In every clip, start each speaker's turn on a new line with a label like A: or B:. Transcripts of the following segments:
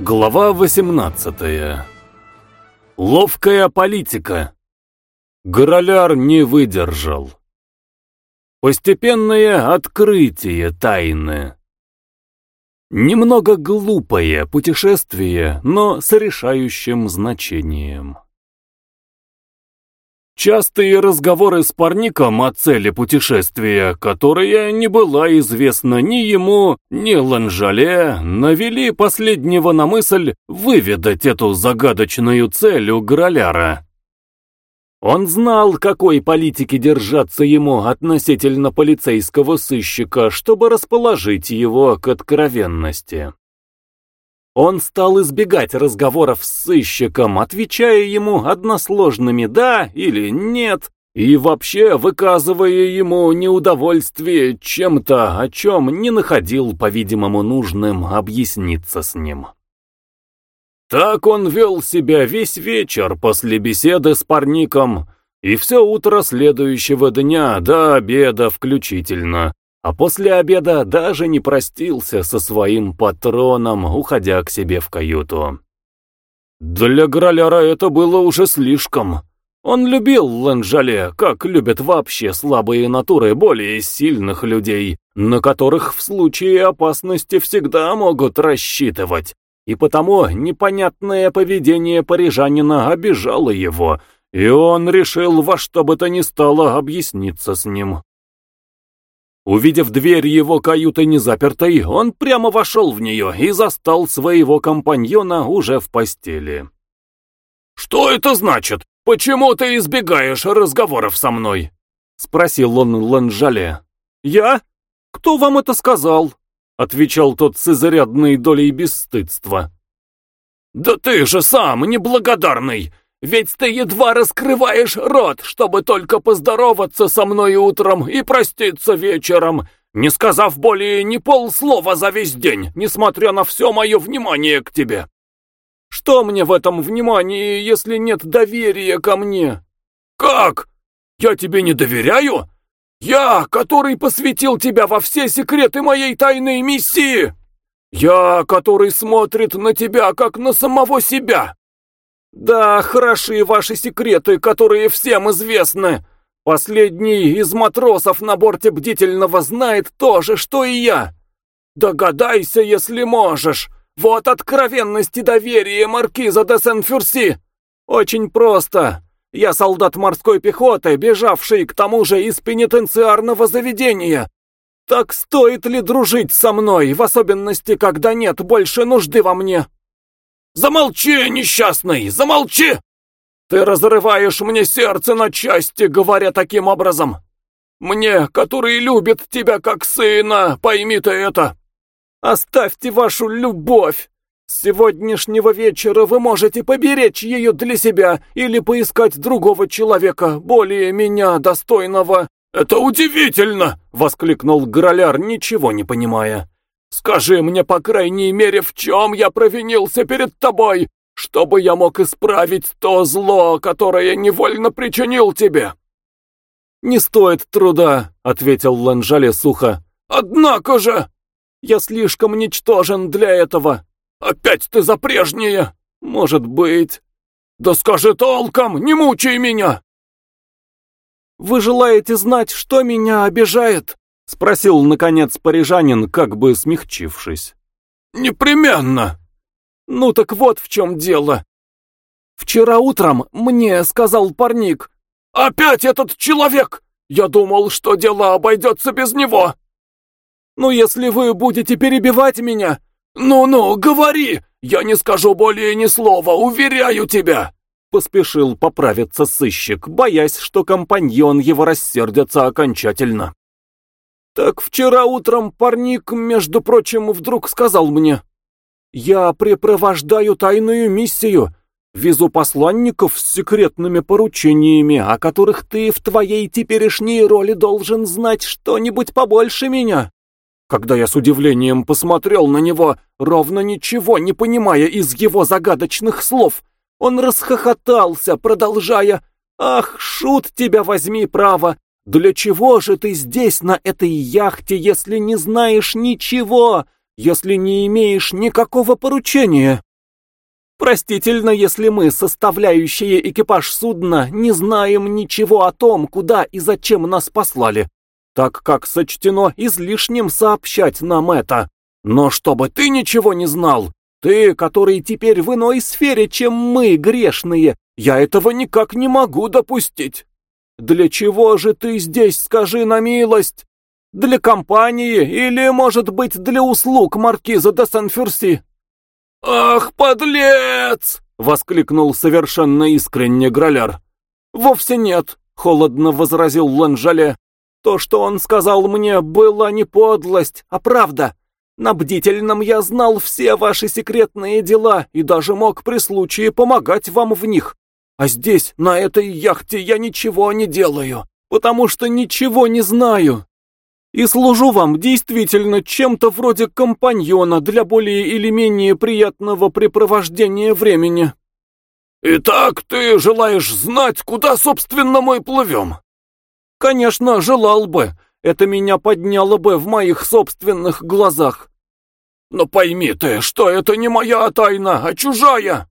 A: Глава 18 Ловкая политика. Гороляр не выдержал. Постепенное открытие тайны. Немного глупое путешествие, но с решающим значением. Частые разговоры с парником о цели путешествия, которая не была известна ни ему, ни Ланжале, навели последнего на мысль выведать эту загадочную цель у Граляра. Он знал, какой политики держаться ему относительно полицейского сыщика, чтобы расположить его к откровенности. Он стал избегать разговоров с сыщиком, отвечая ему односложными «да» или «нет», и вообще выказывая ему неудовольствие чем-то, о чем не находил, по-видимому, нужным объясниться с ним. Так он вел себя весь вечер после беседы с парником и все утро следующего дня до обеда включительно, а после обеда даже не простился со своим патроном, уходя к себе в каюту. Для Граляра это было уже слишком. Он любил Ланжале, как любят вообще слабые натуры более сильных людей, на которых в случае опасности всегда могут рассчитывать. И потому непонятное поведение парижанина обижало его, и он решил во что бы то ни стало объясниться с ним. Увидев дверь его каюты незапертой, он прямо вошел в нее и застал своего компаньона уже в постели. «Что это значит? Почему ты избегаешь разговоров со мной?» — спросил он Ланжале. «Я? Кто вам это сказал?» — отвечал тот с изрядной долей бесстыдства. «Да ты же сам неблагодарный! Ведь ты едва раскрываешь рот, чтобы только поздороваться со мной утром и проститься вечером, не сказав более ни полслова за весь день, несмотря на все мое внимание к тебе. Что мне в этом внимании, если нет доверия ко мне? Как? Я тебе не доверяю? Я, который посвятил тебя во все секреты моей тайной миссии? Я, который смотрит на тебя, как на самого себя? «Да, хороши ваши секреты, которые всем известны. Последний из матросов на борте бдительного знает то же, что и я. Догадайся, если можешь. Вот откровенность и доверие маркиза де Сен-Фюрси. Очень просто. Я солдат морской пехоты, бежавший к тому же из пенитенциарного заведения. Так стоит ли дружить со мной, в особенности, когда нет больше нужды во мне?» Замолчи, несчастный, замолчи! Ты разрываешь мне сердце на части, говоря таким образом. Мне, который любит тебя как сына, пойми ты это. Оставьте вашу любовь. С сегодняшнего вечера вы можете поберечь ее для себя или поискать другого человека, более меня достойного. «Это удивительно!» — воскликнул Граляр, ничего не понимая. Скажи мне, по крайней мере, в чем я провинился перед тобой, чтобы я мог исправить то зло, которое невольно причинил тебе?» «Не стоит труда», — ответил Ланжале сухо. «Однако же! Я слишком ничтожен для этого. Опять ты за прежнее! Может быть. Да скажи толком, не мучай меня!» «Вы желаете знать, что меня обижает?» — спросил, наконец, парижанин, как бы смягчившись. «Непременно!» «Ну так вот в чем дело. Вчера утром мне сказал парник. Опять этот человек! Я думал, что дело обойдется без него!» «Ну, если вы будете перебивать меня...» «Ну-ну, говори! Я не скажу более ни слова, уверяю тебя!» Поспешил поправиться сыщик, боясь, что компаньон его рассердится окончательно. Так вчера утром парник, между прочим, вдруг сказал мне, «Я препровождаю тайную миссию, везу посланников с секретными поручениями, о которых ты в твоей теперешней роли должен знать что-нибудь побольше меня». Когда я с удивлением посмотрел на него, ровно ничего не понимая из его загадочных слов, он расхохотался, продолжая «Ах, шут тебя возьми, право! Для чего же ты здесь, на этой яхте, если не знаешь ничего, если не имеешь никакого поручения?
B: Простительно, если мы, составляющие экипаж судна, не знаем ничего о том, куда и зачем нас послали, так как сочтено излишним сообщать нам это. Но чтобы ты ничего не знал, ты, который теперь в иной сфере, чем мы, грешные, я этого никак не могу допустить. Для чего же ты здесь, скажи на милость? Для компании или, может быть, для услуг маркиза де Сан-Ферси?»
A: «Ах, подлец!» — воскликнул совершенно искренне Граляр.
B: «Вовсе нет», — холодно возразил Ланжале. «То, что он сказал мне, была не подлость, а правда. На бдительном я знал все ваши секретные дела и даже мог при случае помогать вам в них. А здесь, на этой яхте, я ничего не делаю, потому что ничего не знаю и служу вам действительно чем-то вроде компаньона для более или менее приятного препровождения времени.
A: Итак, ты желаешь знать, куда, собственно, мы плывем?
B: Конечно, желал бы. Это меня подняло бы в моих собственных глазах.
A: Но пойми ты, что это не моя тайна, а чужая.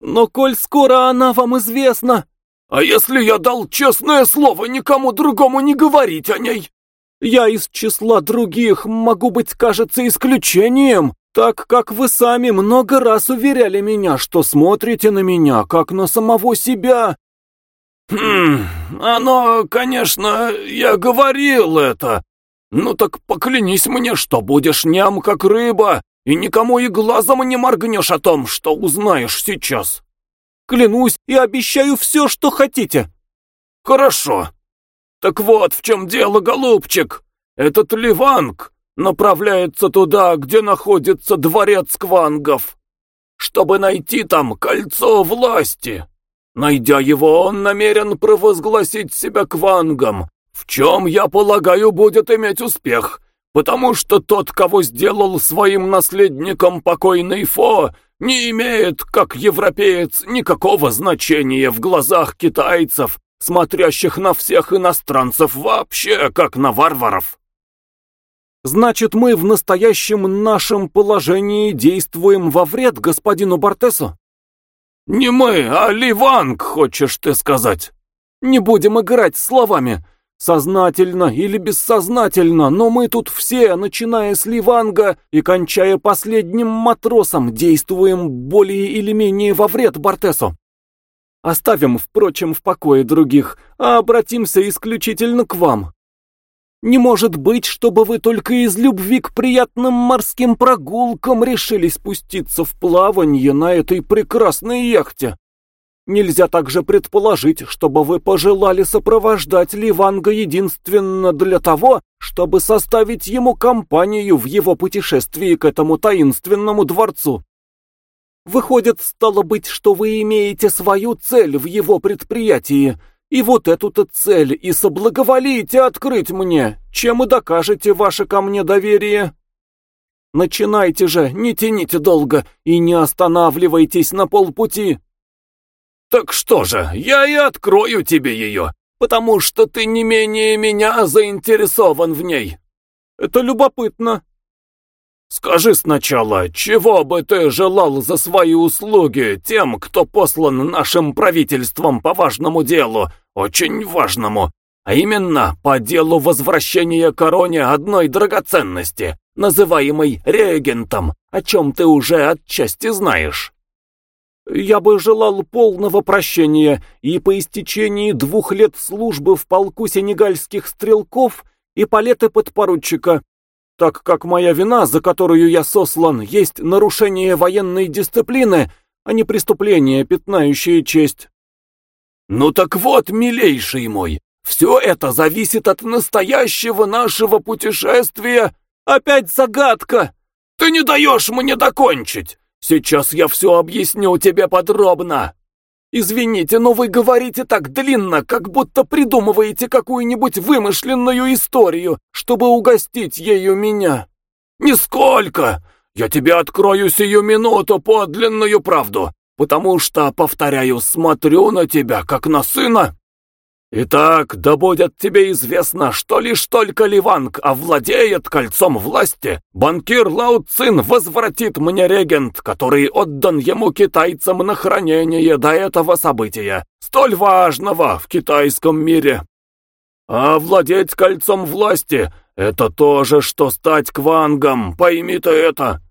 B: Но коль скоро она вам известна...
A: А если я дал честное слово никому другому не говорить о ней?
B: Я из числа других могу быть, кажется, исключением, так как вы сами много раз уверяли меня, что смотрите на меня, как на самого себя.
A: Хм, оно, конечно, я говорил это. Ну так поклянись мне, что будешь ням, как рыба, и никому и глазом не моргнешь о том, что узнаешь сейчас.
B: Клянусь и обещаю все, что хотите.
A: Хорошо, так вот в чем дело, голубчик. Этот Ливанг направляется туда, где находится дворец квангов, чтобы найти там кольцо власти. Найдя его, он намерен провозгласить себя квангом, в чем, я полагаю, будет иметь успех, потому что тот, кого сделал своим наследником покойный Фо, не имеет, как европеец, никакого значения в глазах китайцев, смотрящих на всех иностранцев вообще, как на варваров.
B: Значит, мы в настоящем нашем положении действуем во вред господину Бартесу?
A: Не мы, а Ливанг, хочешь ты сказать?
B: Не будем играть словами. Сознательно или бессознательно, но мы тут все, начиная с Ливанга и кончая последним матросом, действуем более или менее во вред Бартесу. Оставим, впрочем, в покое других, а обратимся исключительно к вам. Не может быть, чтобы вы только из любви к приятным морским прогулкам решили спуститься в плавание на этой прекрасной яхте. Нельзя также предположить, чтобы вы пожелали сопровождать Ливанга единственно для того, чтобы составить ему компанию в его путешествии к этому таинственному дворцу. Выходит, стало быть, что вы имеете свою цель в его предприятии, и вот эту-то цель и соблаговолите открыть мне, чем и докажете ваше ко мне доверие. Начинайте же, не тяните долго и не останавливайтесь на полпути.
A: Так что же, я и открою тебе ее, потому что ты не менее меня заинтересован в ней.
B: Это любопытно,
A: Скажи сначала, чего бы ты желал за свои услуги тем, кто послан нашим правительством по важному делу, очень важному, а именно по делу возвращения короне одной драгоценности, называемой регентом, о чем ты уже отчасти знаешь.
B: Я бы желал полного прощения и по истечении двух лет службы в полку сенегальских стрелков и палеты подпоручика так как моя вина, за которую я сослан, есть нарушение военной дисциплины, а не преступление, пятнающее честь.
A: Ну так вот, милейший мой, все это зависит от настоящего нашего путешествия. Опять загадка. Ты не даешь мне докончить. Сейчас я все объясню тебе подробно. «Извините, но вы говорите так длинно, как будто придумываете какую-нибудь вымышленную историю, чтобы угостить ею меня». «Нисколько! Я тебе открою сию минуту подлинную правду, потому что, повторяю, смотрю на тебя, как на сына. Итак, да будет тебе известно, что лишь только Ливанг овладеет кольцом власти, банкир Лао возвратит мне регент, который отдан ему китайцам на хранение до этого события, столь важного в китайском мире. А владеть кольцом власти — это то же, что стать квангом, пойми ты это.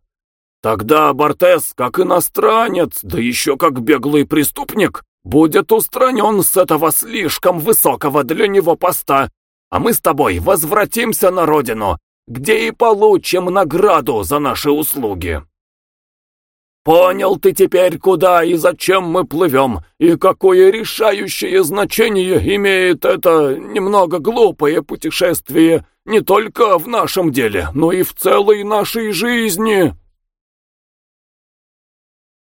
A: Тогда Бортес, как иностранец, да еще как беглый преступник, будет устранен с этого слишком высокого для него поста, а мы с тобой возвратимся на родину, где и получим награду за наши услуги. Понял ты теперь, куда и зачем мы плывем, и какое решающее значение имеет это немного глупое путешествие не только в нашем деле, но и в целой нашей жизни?»